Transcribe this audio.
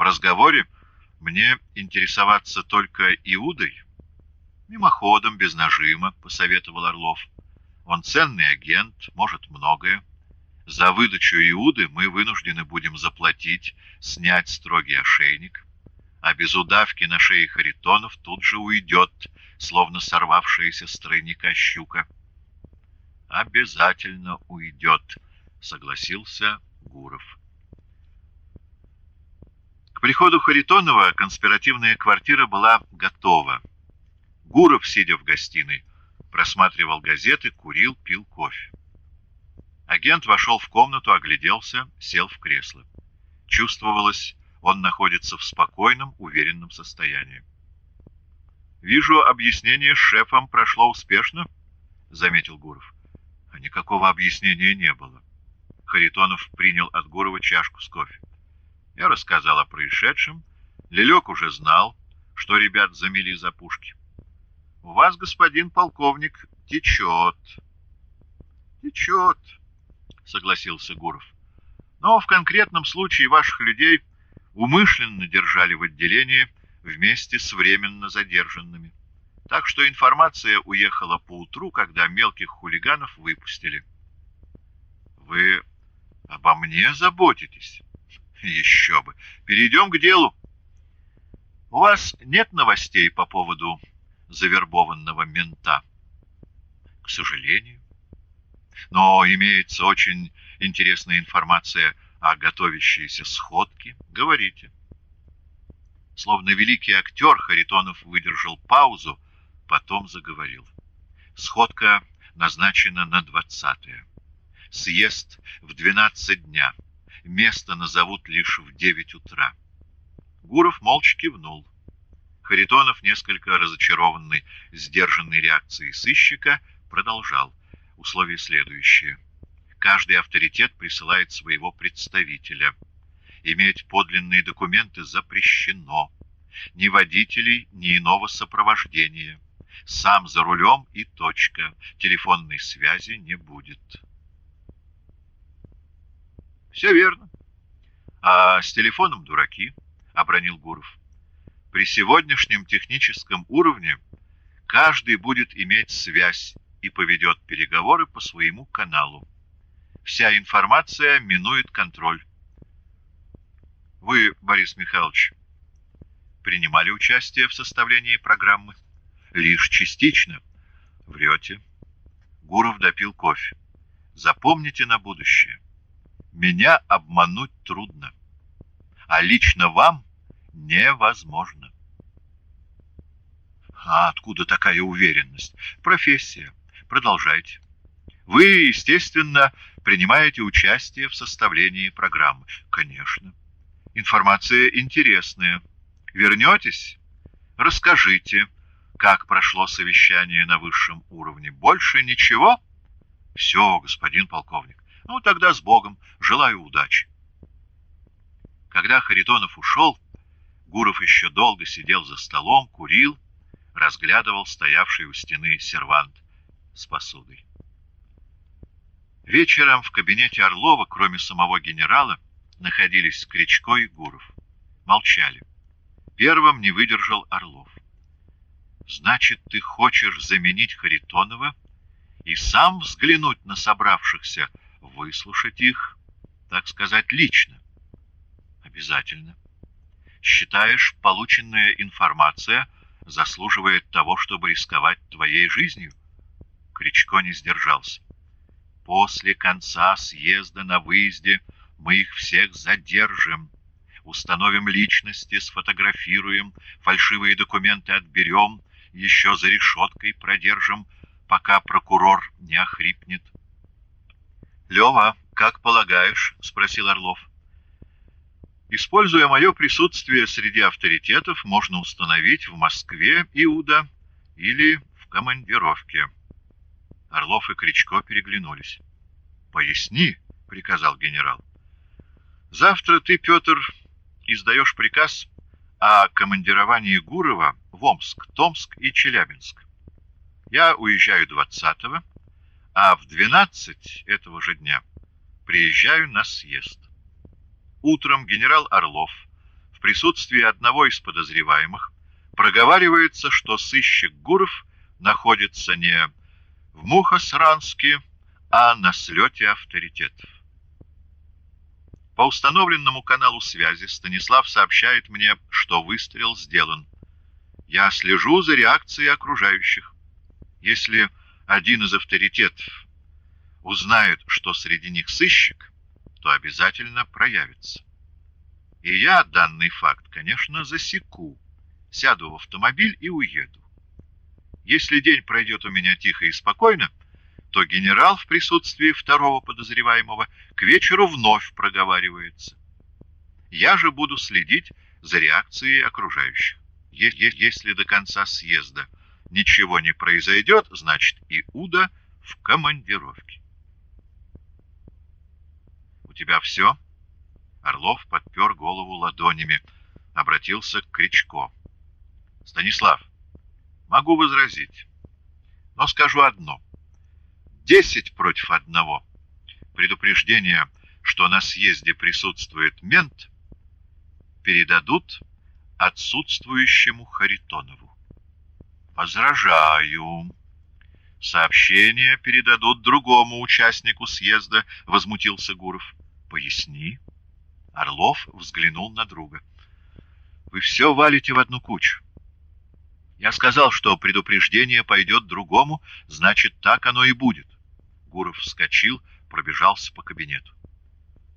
В разговоре мне интересоваться только Иудой? Мимоходом, без нажима, — посоветовал Орлов. Он ценный агент, может многое. За выдачу Иуды мы вынуждены будем заплатить, снять строгий ошейник, а без удавки на шее Харитонов тут же уйдет, словно сорвавшаяся с тройника щука. «Обязательно уйдет», — согласился Гуров. Приходу Харитонова конспиративная квартира была готова. Гуров, сидя в гостиной, просматривал газеты, курил, пил кофе. Агент вошел в комнату, огляделся, сел в кресло. Чувствовалось, он находится в спокойном, уверенном состоянии. «Вижу, объяснение с шефом прошло успешно», — заметил Гуров. А никакого объяснения не было. Харитонов принял от Гурова чашку с кофе. Я рассказал о происшедшем. Лелек уже знал, что ребят замели за пушки. У вас, господин полковник, течет. Течет, согласился Гуров. Но в конкретном случае ваших людей умышленно держали в отделении вместе с временно задержанными. Так что информация уехала поутру, когда мелких хулиганов выпустили. Вы обо мне заботитесь? Еще бы. Перейдем к делу. У вас нет новостей по поводу завербованного мента. К сожалению. Но имеется очень интересная информация о готовящейся сходке. Говорите. Словно великий актер, Харитонов выдержал паузу, потом заговорил. Сходка назначена на двадцатое. Съезд в двенадцать дня. Место назовут лишь в девять утра. Гуров молча кивнул. Харитонов, несколько разочарованный сдержанной реакцией сыщика, продолжал. Условие следующее. Каждый авторитет присылает своего представителя. Иметь подлинные документы запрещено. Ни водителей, ни иного сопровождения. Сам за рулем и точка. Телефонной связи не будет. Все верно. А с телефоном дураки, — обронил Гуров. При сегодняшнем техническом уровне каждый будет иметь связь и поведет переговоры по своему каналу. Вся информация минует контроль. Вы, Борис Михайлович, принимали участие в составлении программы? Лишь частично. Врете. Гуров допил кофе. Запомните на будущее. Меня обмануть трудно. А лично вам невозможно. А откуда такая уверенность? Профессия. Продолжайте. Вы, естественно, принимаете участие в составлении программы. Конечно. Информация интересная. Вернетесь? Расскажите, как прошло совещание на высшем уровне. Больше ничего? Все, господин полковник. Ну, тогда с Богом. Желаю удачи. Когда Харитонов ушел, Гуров еще долго сидел за столом, курил, разглядывал стоявший у стены сервант с посудой. Вечером в кабинете Орлова, кроме самого генерала, находились Кричко и Гуров. Молчали. Первым не выдержал Орлов. «Значит, ты хочешь заменить Харитонова и сам взглянуть на собравшихся, выслушать их, так сказать, лично?» «Обязательно считаешь, полученная информация заслуживает того, чтобы рисковать твоей жизнью? Кричко не сдержался. После конца съезда на выезде мы их всех задержим, установим личности, сфотографируем, фальшивые документы отберем, еще за решеткой продержим, пока прокурор не охрипнет. — Лева, как полагаешь? — спросил Орлов. Используя мое присутствие среди авторитетов, можно установить в Москве Иуда или в командировке. Орлов и Кричко переглянулись. «Поясни», — приказал генерал. «Завтра ты, Петр, издаешь приказ о командировании Гурова в Омск, Томск и Челябинск. Я уезжаю 20-го, а в 12 этого же дня приезжаю на съезд. Утром генерал Орлов в присутствии одного из подозреваемых проговаривается, что сыщик Гуров находится не в Мухосранске, а на слете авторитетов. По установленному каналу связи Станислав сообщает мне, что выстрел сделан. Я слежу за реакцией окружающих. Если один из авторитетов узнает, что среди них сыщик, то обязательно проявится. И я данный факт, конечно, засеку, сяду в автомобиль и уеду. Если день пройдет у меня тихо и спокойно, то генерал в присутствии второго подозреваемого к вечеру вновь проговаривается. Я же буду следить за реакцией окружающих. Если до конца съезда ничего не произойдет, значит и Уда в командировке. «У тебя все?» Орлов подпер голову ладонями, обратился к Кричко. «Станислав, могу возразить, но скажу одно. Десять против одного. Предупреждение, что на съезде присутствует мент, передадут отсутствующему Харитонову. Возражаю. Сообщение передадут другому участнику съезда, возмутился Гуров. Поясни. Орлов взглянул на друга. Вы все валите в одну кучу. Я сказал, что предупреждение пойдет другому, значит, так оно и будет. Гуров вскочил, пробежался по кабинету.